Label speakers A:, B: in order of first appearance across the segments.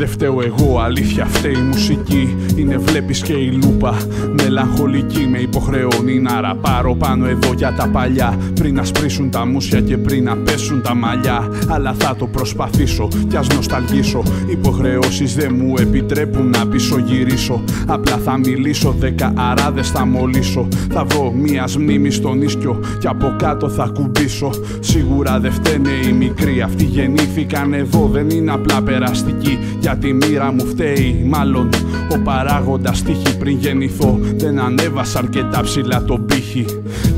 A: Δε φταίω εγώ, αλήθεια φταίει η μουσική. Είναι βλέπεις και η λούπα. Μελαγχολική με υποχρεώνει να ραπάρω πάνω εδώ για τα παλιά. Πριν να σπρίσουν τα μουσια και πριν να πέσουν τα μαλλιά. Αλλά θα το προσπαθήσω κι ας νοσταλγήσω. Υποχρεώσεις δεν μου επιτρέπουν να πίσω γυρίσω. Απλά θα μιλήσω, δέκα αράδες θα μολύσω. Θα βρω μία μνήμης στον ίσκιο και από κάτω θα κουμπίσω. Σίγουρα δεν φταίνε οι μικροί, αυτοί γεννήθηκαν εδώ. Δεν είναι απλά περαστικοί. Για τη μοίρα μου φταίει, μάλλον ο παράγοντας τύχη πριν γεννηθώ. Δεν ανέβασα αρκετά ψηλά τον πύχη.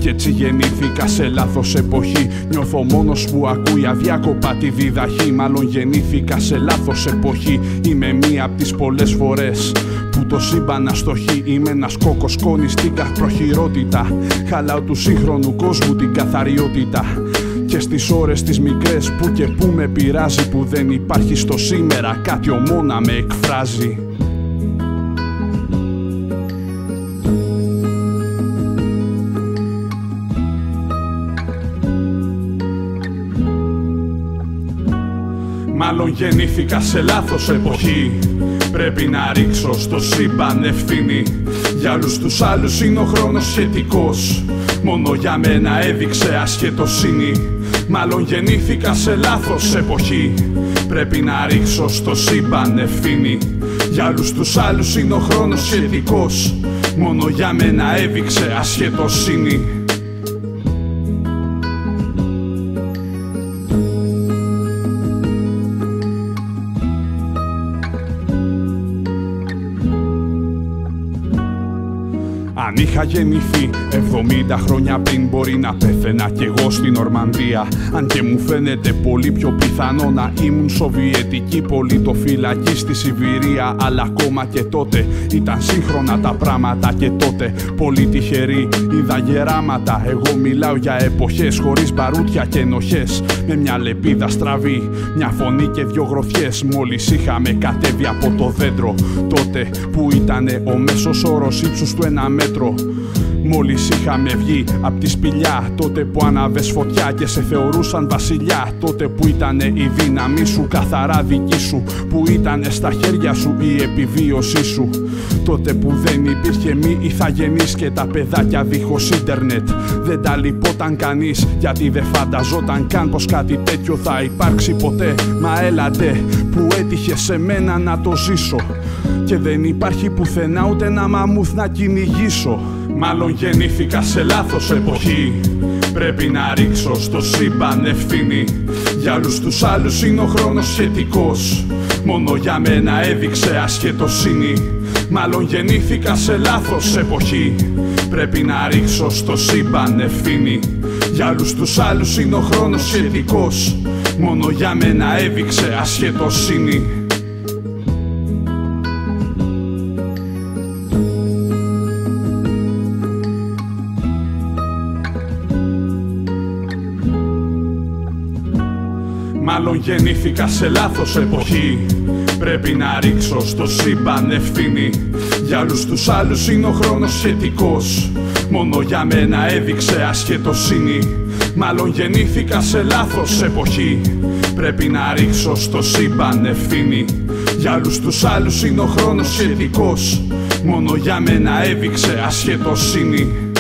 A: Κι έτσι γεννήθηκα σε λάθος εποχή. Νιώθω μόνος που ακούει αδιάκοπα τη διδαχή. Μάλλον γεννήθηκα σε λάθος εποχή. Είμαι μία από τις πολλές φορές που το σύμπαν αστοχεί. Είμαι ένας κόκος σκόνη στην καθροχυρότητα. Χαλάω του σύγχρονου κόσμου την καθαριότητα. Και στις ώρες τις μικρές που και που με πειράζει Που δεν υπάρχει στο σήμερα κάτι ομόνα με εκφράζει. Μάλλον γεννήθηκα σε λάθος εποχή. Πρέπει να ρίξω στο σύμπαν ευθύνη. Για όλους τους άλλους είναι ο χρόνος σχετικός. Μόνο για μένα έδειξε ασχετοσύνη Μάλλον γεννήθηκα σε λάθος εποχή. Πρέπει να ρίξω στο σύμπαν ευθύνη. Για όλους τους άλλους είναι ο χρόνος σχετικός. Μόνο για μένα έδειξε ασχετοσύνη Αν είχα γεννηθεί 70 χρόνια πριν μπορεί να πέθαινα κι εγώ στην Ορμανδία. Αν και μου φαίνεται πολύ πιο πιθανό να ήμουν Σοβιετική πολιτοφυλακή στη Σιβηρία. Αλλά ακόμα και τότε ήταν σύγχρονα τα πράγματα και τότε Πολύ τυχεροί. Είδα γεράματα Εγώ μιλάω για εποχές χωρίς μπαρούτια και ενοχές. Με μια λεπίδα στραβή, μια φωνή και δυο γροθιές. Μόλις είχαμε κατέβει από το δέντρο Τότε που ήταν ο μέσος όρος ύψους του ένα μέτρο μέτρο. Μόλις είχαμε βγει από τη σπηλιά, τότε που αναβες φωτιά και σε θεωρούσαν βασιλιά. Τότε που ήταν η δύναμή σου καθαρά δική σου, που ήταν στα χέρια σου η επιβίωσή σου. Τότε που δεν υπήρχε μη ηθαγενή και τα παιδάκια δίχως ίντερνετ. Δεν τα λυπόταν κανείς, γιατί δεν φανταζόταν καν πως κάτι τέτοιο θα υπάρξει ποτέ. Μα έλατε που έτυχε σε μένα να το ζήσω. Και δεν υπάρχει πουθενά ούτε ένα μαμούθ να κυνηγήσω. Μάλλον γεννήθηκα σε λάθος εποχή. Πρέπει να ρίξω στο σύμπαν ευθύνη. Για όλους τους άλλους είναι ο χρόνος σχετικός. Μόνο για μένα έδειξε ασχετοσύνη. Μάλλον γεννήθηκα σε λάθος εποχή. Πρέπει να ρίξω στο σύμπαν ευθύνη. Για όλους τους άλλους είναι ο χρόνος σχετικός. Μόνο για μένα έδειξε ασχετοσύνη Μάλλον γεννήθηκα σε λάθος εποχή. Πρέπει να ρίξω στο σύμπαν ευθύνη. Για όλους τους άλλους είναι ο χρόνος σχετικός. Μόνο για μένα έδειξε ασχετοσύνη. Μάλλον γεννήθηκα σε λάθος εποχή. Πρέπει να ρίξω στο σύμπαν ευθύνη. Για όλους τους άλλους είναι ο χρόνος σχετικός. Μόνο για μένα έδειξε ασχετοσύνη